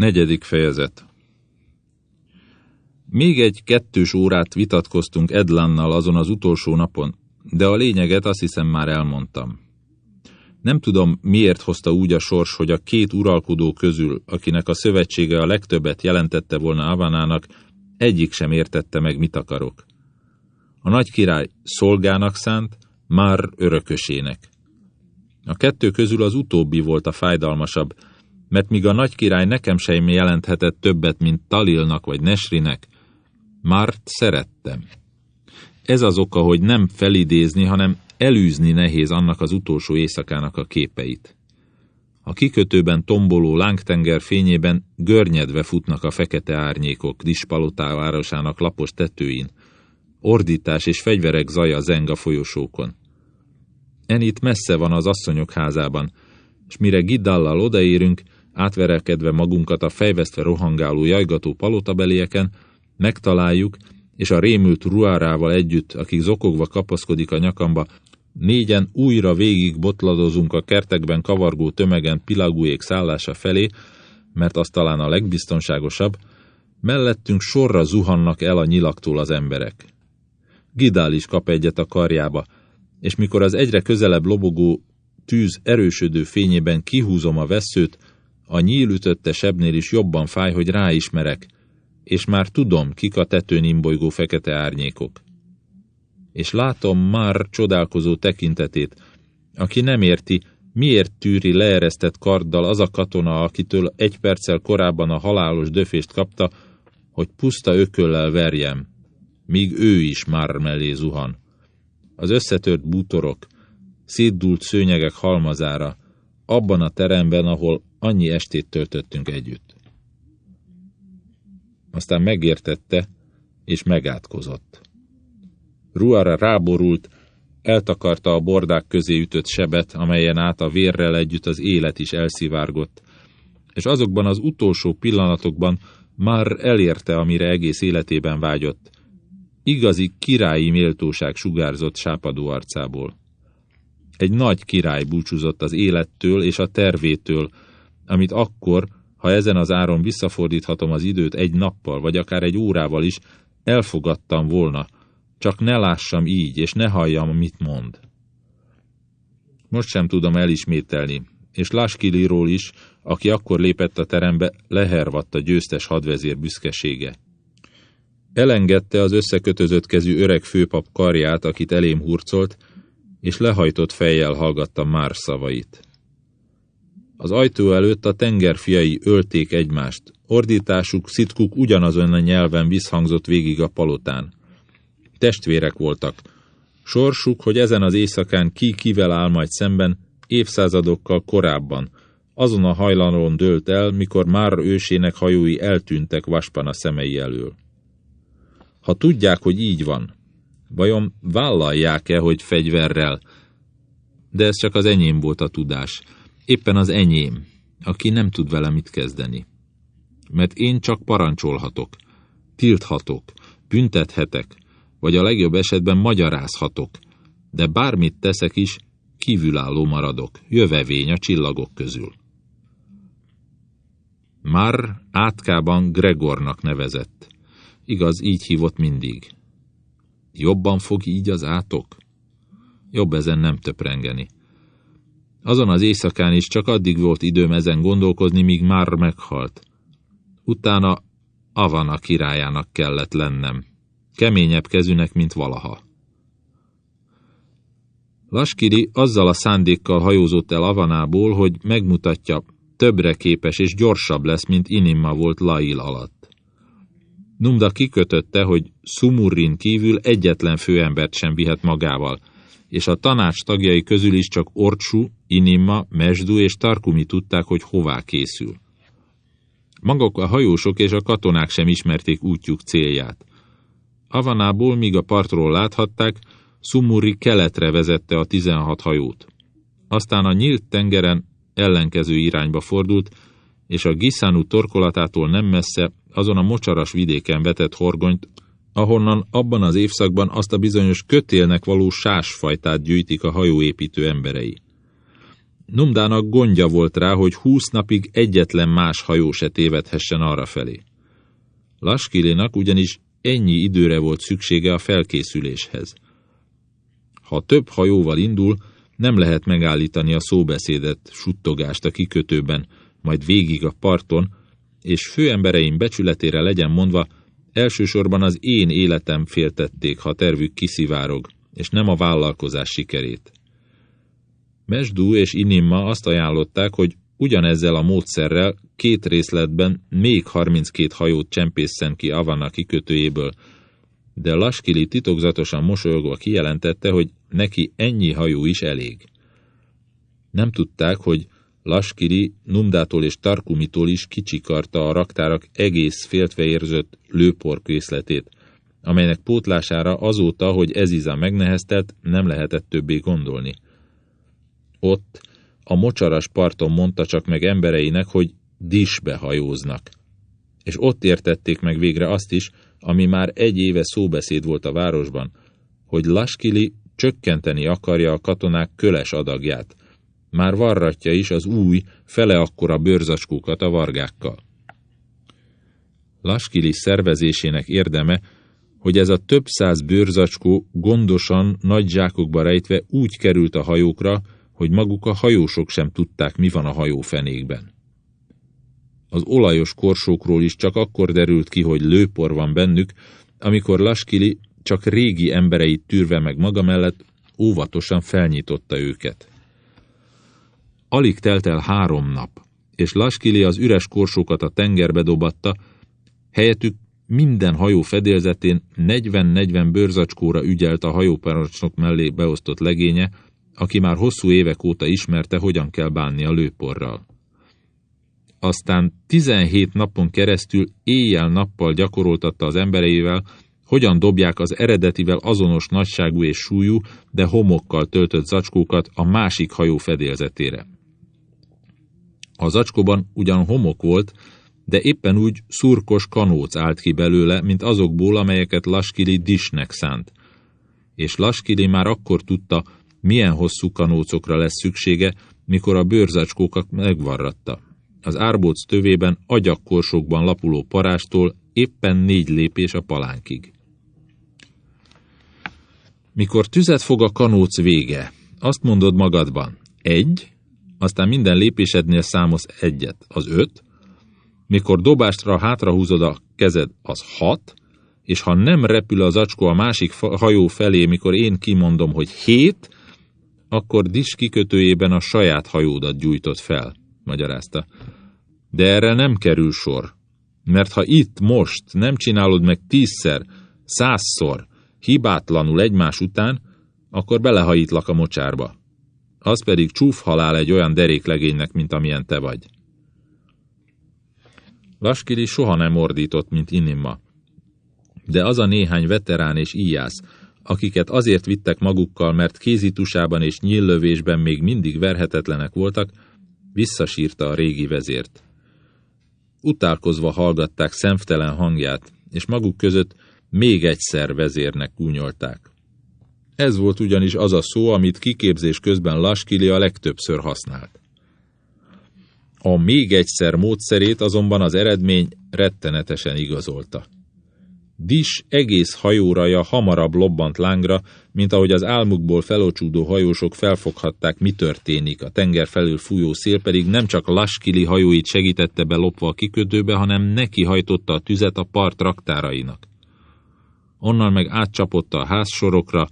Negyedik fejezet Még egy kettős órát vitatkoztunk Edlannal azon az utolsó napon, de a lényeget azt hiszem már elmondtam. Nem tudom, miért hozta úgy a sors, hogy a két uralkodó közül, akinek a szövetsége a legtöbbet jelentette volna Avanának, egyik sem értette meg, mit akarok. A nagy király szolgának szánt, már örökösének. A kettő közül az utóbbi volt a fájdalmasabb, mert míg a nagy király nekem sem jelenthetett többet, mint Talilnak vagy Nesrinek, Márt szerettem. Ez az oka, hogy nem felidézni, hanem elűzni nehéz annak az utolsó éjszakának a képeit. A kikötőben tomboló lángtenger fényében görnyedve futnak a fekete árnyékok Dispalotá városának lapos tetőin. Ordítás és fegyverek zaja zeng a folyosókon. Enit messze van az asszonyok házában, és mire Giddallal odaérünk, átverelkedve magunkat a fejvesztve rohangáló jajgató palotabelieken, megtaláljuk, és a rémült ruárával együtt, akik zokogva kapaszkodik a nyakamba, négyen újra végig botladozunk a kertekben kavargó tömegen pilagújék szállása felé, mert az talán a legbiztonságosabb, mellettünk sorra zuhannak el a nyilaktól az emberek. Gidál is kap egyet a karjába, és mikor az egyre közelebb lobogó tűz erősödő fényében kihúzom a veszőt, a nyílütötte sebnél is jobban fáj, hogy ráismerek, és már tudom, kik a tetőn imbolygó fekete árnyékok. És látom már csodálkozó tekintetét, aki nem érti, miért tűri leeresztett karddal az a katona, akitől egy perccel korábban a halálos döfést kapta, hogy puszta ököllel verjem, míg ő is már mellé zuhan. Az összetört bútorok, szétdult szőnyegek halmazára, abban a teremben, ahol annyi estét töltöttünk együtt. Aztán megértette, és megátkozott. Ruara ráborult, eltakarta a bordák közé ütött sebet, amelyen át a vérrel együtt az élet is elszivárgott, és azokban az utolsó pillanatokban már elérte, amire egész életében vágyott. Igazi királyi méltóság sugárzott sápadó arcából. Egy nagy király búcsúzott az élettől és a tervétől, amit akkor, ha ezen az áron visszafordíthatom az időt egy nappal, vagy akár egy órával is, elfogadtam volna, csak ne lássam így, és ne halljam, mit mond. Most sem tudom elismételni, és Laskiliról is, aki akkor lépett a terembe, lehervadt a győztes hadvezér büszkesége. Elengedte az összekötözött kezű öreg főpap karját, akit elém hurcolt, és lehajtott fejjel hallgatta már szavait. Az ajtó előtt a tengerfiai ölték egymást. Ordításuk, szitkuk ugyanazon a nyelven visszhangzott végig a palotán. Testvérek voltak. Sorsuk, hogy ezen az éjszakán ki kivel áll majd szemben, évszázadokkal korábban, azon a hajlanon dőlt el, mikor már ősének hajói eltűntek vaspan a szemei elől. Ha tudják, hogy így van, vajon vállalják-e, hogy fegyverrel? De ez csak az enyém volt a tudás éppen az enyém, aki nem tud vele mit kezdeni. Mert én csak parancsolhatok, tilthatok, büntethetek, vagy a legjobb esetben magyarázhatok, de bármit teszek is, kívülálló maradok, jövevény a csillagok közül. Már átkában Gregornak nevezett. Igaz, így hívott mindig. Jobban fog így az átok? Jobb ezen nem töprengeni. Azon az éjszakán is csak addig volt időm ezen gondolkozni, míg már meghalt. Utána Avana királyának kellett lennem. Keményebb kezűnek, mint valaha. Laskiri azzal a szándékkal hajózott el Avanából, hogy megmutatja, többre képes és gyorsabb lesz, mint Inimma volt Lail alatt. Numda kikötötte, hogy Sumurrin kívül egyetlen főembert sem vihet magával, és a tanács tagjai közül is csak Orcsú, Inimma, Mesdu és Tarkumi tudták, hogy hová készül. Maguk a hajósok és a katonák sem ismerték útjuk célját. Avanából, míg a partról láthatták, Sumuri keletre vezette a 16 hajót. Aztán a nyílt tengeren ellenkező irányba fordult, és a Giszánú torkolatától nem messze, azon a mocsaras vidéken vetett horgonyt ahonnan abban az évszakban azt a bizonyos kötélnek való sásfajtát gyűjtik a hajóépítő emberei. Numdának gondja volt rá, hogy húsz napig egyetlen más hajó se tévedhessen arra felé. Laskilinak ugyanis ennyi időre volt szüksége a felkészüléshez. Ha több hajóval indul, nem lehet megállítani a szóbeszédet, suttogást a kikötőben, majd végig a parton, és főembereim becsületére legyen mondva, elsősorban az én életem féltették, ha tervük kiszivárog, és nem a vállalkozás sikerét. Mesdú és Inimma azt ajánlották, hogy ugyanezzel a módszerrel két részletben még 32 hajót csempészen ki Avana kikötőjéből, de Laskili titokzatosan mosolyogva kijelentette, hogy neki ennyi hajó is elég. Nem tudták, hogy Laskiri Numdától és Tarkumitól is kicsikarta a raktárak egész féltve érzött lőporkészletét, amelynek pótlására azóta, hogy Eziza megneheztett, nem lehetett többé gondolni. Ott, a mocsaras parton mondta csak meg embereinek, hogy disbe hajóznak. És ott értették meg végre azt is, ami már egy éve szóbeszéd volt a városban, hogy Laskili csökkenteni akarja a katonák köles adagját. Már varratja is az új, fele akkora bőrzacskókat a vargákkal. Laskili szervezésének érdeme, hogy ez a több száz bőrzacskó gondosan, nagy zsákokba rejtve úgy került a hajókra, hogy maguk a hajósok sem tudták, mi van a hajó fenékben. Az olajos korsókról is csak akkor derült ki, hogy lőpor van bennük, amikor Laskili csak régi embereit tűrve meg maga mellett óvatosan felnyitotta őket. Alig telt el három nap, és Laskili az üres korsókat a tengerbe dobatta, helyettük minden hajó fedélzetén 40-40 bőrzacskóra ügyelt a hajóparancsnok mellé beosztott legénye, aki már hosszú évek óta ismerte, hogyan kell bánni a lőporral. Aztán 17 napon keresztül éjjel-nappal gyakoroltatta az embereivel, hogyan dobják az eredetivel azonos nagyságú és súlyú, de homokkal töltött zacskókat a másik hajó fedélzetére. A zacskóban ugyan homok volt, de éppen úgy szurkos kanóc állt ki belőle, mint azokból, amelyeket Laskili disnek szánt. És Laskili már akkor tudta, milyen hosszú kanócokra lesz szüksége, mikor a bőrzacskókat megvarratta. Az árbóc tövében agyakkorsokban lapuló parástól éppen négy lépés a palánkig. Mikor tüzet fog a kanóc vége, azt mondod magadban, egy, aztán minden lépésednél számos egyet, az öt, mikor dobástra hátrahúzod a kezed, az hat, és ha nem repül az acskó a másik hajó felé, mikor én kimondom, hogy hét, akkor Dis kikötőjében a saját hajódat gyújtott fel, magyarázta. De erre nem kerül sor, mert ha itt most nem csinálod meg tízszer, százszor, hibátlanul egymás után, akkor belehajítlak a mocsárba. Az pedig csúf halál egy olyan deréklegénynek, mint amilyen te vagy. Laskili soha nem ordított, mint Inimma. De az a néhány veterán és íjász, akiket azért vittek magukkal, mert kézitusában és nyíllövésben még mindig verhetetlenek voltak, visszasírta a régi vezért. Utálkozva hallgatták szemtelen hangját, és maguk között még egyszer vezérnek gúnyolták. Ez volt ugyanis az a szó, amit kiképzés közben Laskili a legtöbbször használt. A még egyszer módszerét azonban az eredmény rettenetesen igazolta. Dis egész hajóraja hamarabb lobbant lángra, mint ahogy az álmukból felocsúdó hajósok felfoghatták, mi történik. A tenger felül fújó szél pedig nem csak Laskili hajóit segítette be lopva a kikötőbe, hanem neki hajtotta a tüzet a part raktárainak. Onnan meg átcsapotta a házsorokra,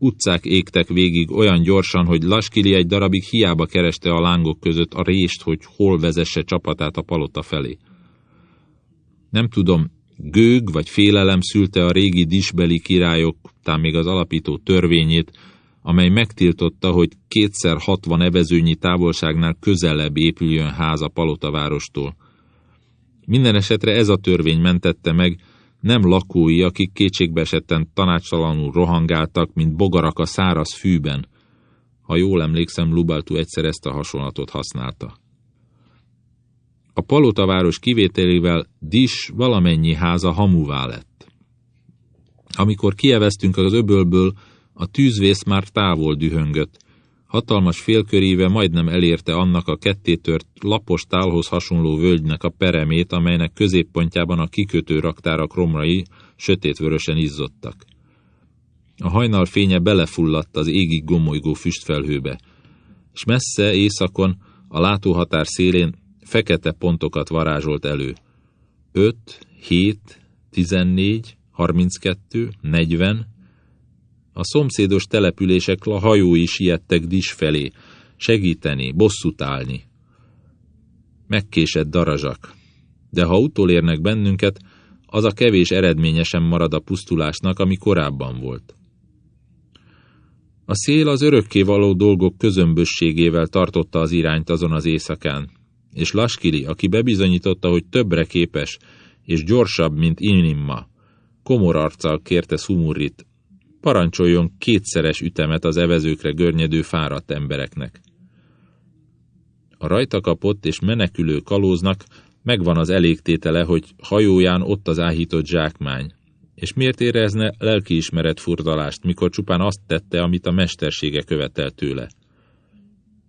utcák égtek végig olyan gyorsan, hogy Laskili egy darabig hiába kereste a lángok között a rést, hogy hol vezesse csapatát a palota felé. Nem tudom, Gőg vagy félelem szülte a régi disbeli királyok, tám még az alapító törvényét, amely megtiltotta, hogy kétszer hatvan evezőnyi távolságnál közelebb épüljön ház a palotavárostól. Minden esetre ez a törvény mentette meg, nem lakói, akik kétségbe esetten tanácsalanul rohangáltak, mint bogarak a száraz fűben. Ha jól emlékszem, Lubaltu egyszer ezt a hasonlatot használta. A palotaváros kivételével Dis valamennyi háza hamuvá lett. Amikor kieveztünk az öbölből, a tűzvész már távol dühöngött. Hatalmas félköréve majdnem elérte annak a kettétört, lapos tálhoz hasonló völgynek a peremét, amelynek középpontjában a kikötő raktárak romrai sötétvörösen izzottak. A hajnal fénye belefulladt az égig gomolygó füstfelhőbe, és messze északon, a látóhatár szélén fekete pontokat varázsolt elő. 5, 7, 14, 32, 40, a szomszédos települések hajói siettek Dis felé, segíteni, bosszút állni. Megkésett darazsak, de ha utolérnek bennünket, az a kevés eredményesen marad a pusztulásnak, ami korábban volt. A szél az örökké való dolgok közömbösségével tartotta az irányt azon az éjszakán, és Laskili, aki bebizonyította, hogy többre képes, és gyorsabb, mint Inimma, komor arccal kérte Sumurrit, parancsoljon kétszeres ütemet az evezőkre görnyedő fáradt embereknek. A rajta kapott és menekülő kalóznak megvan az elégtétele, hogy hajóján ott az áhított zsákmány, és miért érezne lelkiismeret furdalást, mikor csupán azt tette, amit a mestersége követel tőle.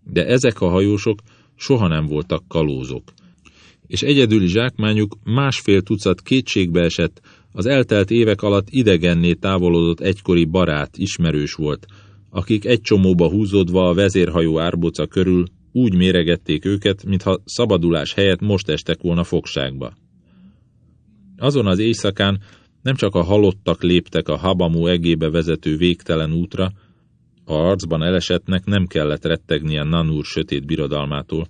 De ezek a hajósok soha nem voltak kalózok, és egyedüli zsákmányuk másfél tucat kétségbe esett, az eltelt évek alatt idegenné távolodott egykori barát, ismerős volt, akik egy csomóba húzódva a vezérhajó árboca körül úgy méregették őket, mintha szabadulás helyett most estek volna fogságba. Azon az éjszakán nem csak a halottak léptek a Habamu egébe vezető végtelen útra, a arcban elesetnek nem kellett rettegnie Nanúr sötét birodalmától,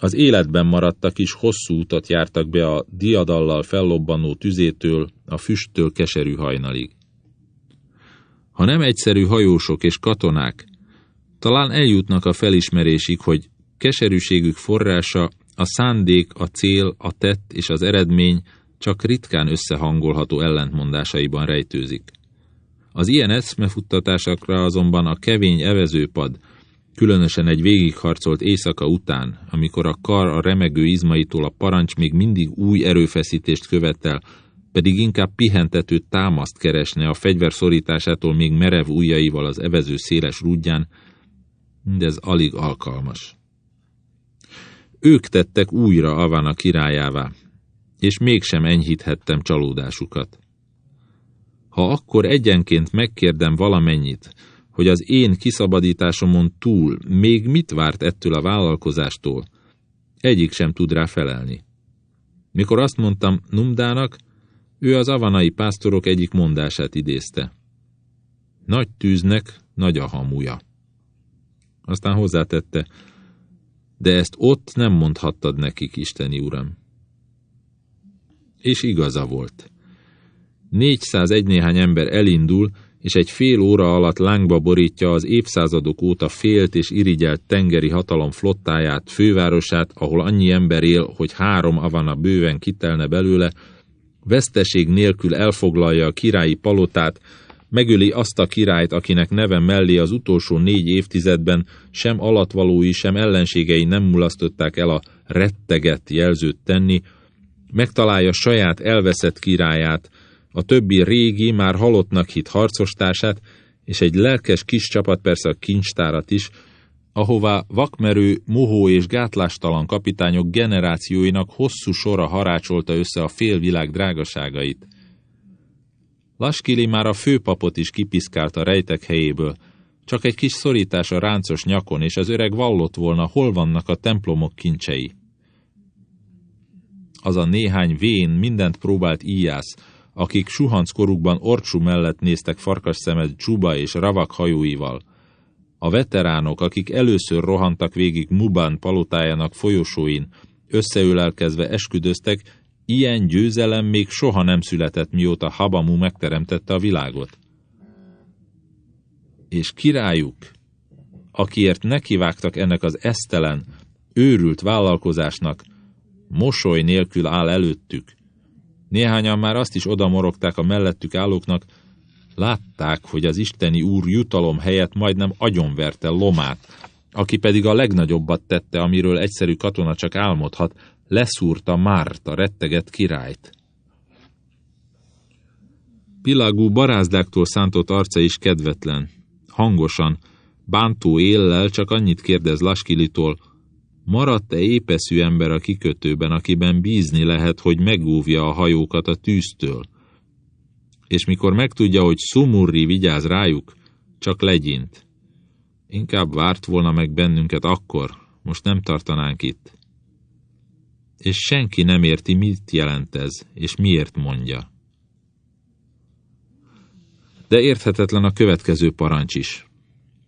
az életben maradtak is hosszú utat jártak be a diadallal fellobbanó tüzétől a füsttől keserű hajnalig. Ha nem egyszerű hajósok és katonák, talán eljutnak a felismerésig, hogy keserűségük forrása a szándék, a cél, a tett és az eredmény csak ritkán összehangolható ellentmondásaiban rejtőzik. Az ilyen eszmefuttatásokra azonban a kevény evezőpad, Különösen egy végigharcolt éjszaka után, amikor a kar a remegő izmaitól a parancs még mindig új erőfeszítést követel, pedig inkább pihentető támaszt keresne a fegyver szorításától még merev ujjaival az evező széles rúdján, mindez alig alkalmas. Ők tettek újra Avana királyává, és mégsem enyhíthettem csalódásukat. Ha akkor egyenként megkérdem valamennyit, hogy az én kiszabadításomon túl még mit várt ettől a vállalkozástól, egyik sem tud rá felelni. Mikor azt mondtam Numdának, ő az avanai pásztorok egyik mondását idézte. Nagy tűznek nagy a hamuja. Aztán hozzátette, de ezt ott nem mondhattad nekik, Isteni Uram. És igaza volt. 401 néhány ember elindul, és egy fél óra alatt lángba borítja az évszázadok óta félt és irigyelt tengeri hatalom flottáját, fővárosát, ahol annyi ember él, hogy három avana bőven kitelne belőle, veszteség nélkül elfoglalja a királyi palotát, megöli azt a királyt, akinek neve mellé az utolsó négy évtizedben sem alatvalói, sem ellenségei nem mulasztották el a retteget jelzőt tenni, megtalálja saját elveszett királyát, a többi régi, már halottnak hit harcostársát, és egy lelkes kis csapat persze a kincstárat is, ahová vakmerő, mohó és gátlástalan kapitányok generációinak hosszú sora harácsolta össze a félvilág drágaságait. Laskili már a főpapot is kipiszkált a rejtek helyéből, csak egy kis szorítás a ráncos nyakon, és az öreg vallott volna, hol vannak a templomok kincsei. Az a néhány vén mindent próbált íjász, akik suhanckorukban orcsú mellett néztek farkas szemed Csuba és Ravak hajóival. A veteránok, akik először rohantak végig Muban palotájának folyosóin, összeülelkezve esküdöztek, ilyen győzelem még soha nem született, mióta Habamu megteremtette a világot. És királyuk, akiért nekivágtak ennek az esztelen, őrült vállalkozásnak, mosoly nélkül áll előttük, Néhányan már azt is odamorogták a mellettük állóknak, látták, hogy az isteni úr jutalom helyett majdnem agyonverte Lomát, aki pedig a legnagyobbat tette, amiről egyszerű katona csak álmodhat, leszúrta Márt, a retteget királyt. Pilagú barázdáktól szántott arca is kedvetlen, hangosan, bántó éllel csak annyit kérdez Laskilitól, maradt-e épeszű ember a kikötőben, akiben bízni lehet, hogy megóvja a hajókat a tűztől? És mikor megtudja, hogy Sumurri vigyáz rájuk, csak legyint. Inkább várt volna meg bennünket akkor, most nem tartanánk itt. És senki nem érti, mit jelent ez, és miért mondja. De érthetetlen a következő parancs is.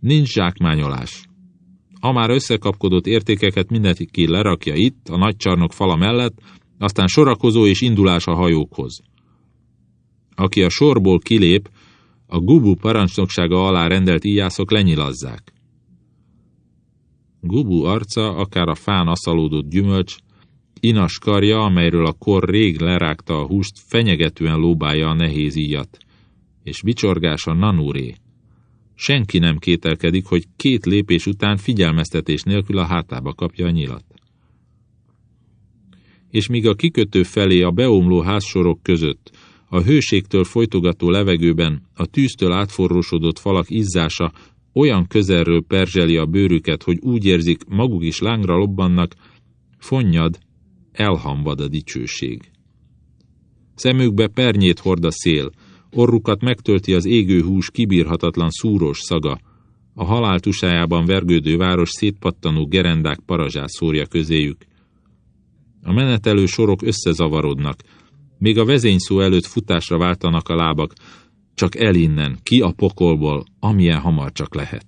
Nincs zsákmányolás. A már összekapkodott értékeket mindenki lerakja itt, a nagy csarnok fala mellett, aztán sorakozó és indulás a hajókhoz. Aki a sorból kilép, a Gubu parancsnoksága alá rendelt íjászok lenyilazzák. Gubu arca, akár a fán aszalódott gyümölcs, inas karja, amelyről a kor rég lerágta a húst, fenyegetően lóbálja a nehéz íjat, és vicsorgása nanúré. Senki nem kételkedik, hogy két lépés után figyelmeztetés nélkül a hátába kapja a nyilat. És míg a kikötő felé a beomló házsorok között, a hőségtől folytogató levegőben a tűztől átforrósodott falak izzása olyan közelről perzseli a bőrüket, hogy úgy érzik, maguk is lángra lobbannak, fonnyad, elhamvad a dicsőség. Szemükbe pernyét hord a szél, orrukat megtölti az égő hús kibírhatatlan szúrós szaga, a halál tusájában vergődő város szétpattanó gerendák parazsát szórja közéjük. A menetelő sorok összezavarodnak, még a vezényszó előtt futásra váltanak a lábak, csak el innen, ki a pokolból, amilyen hamar csak lehet.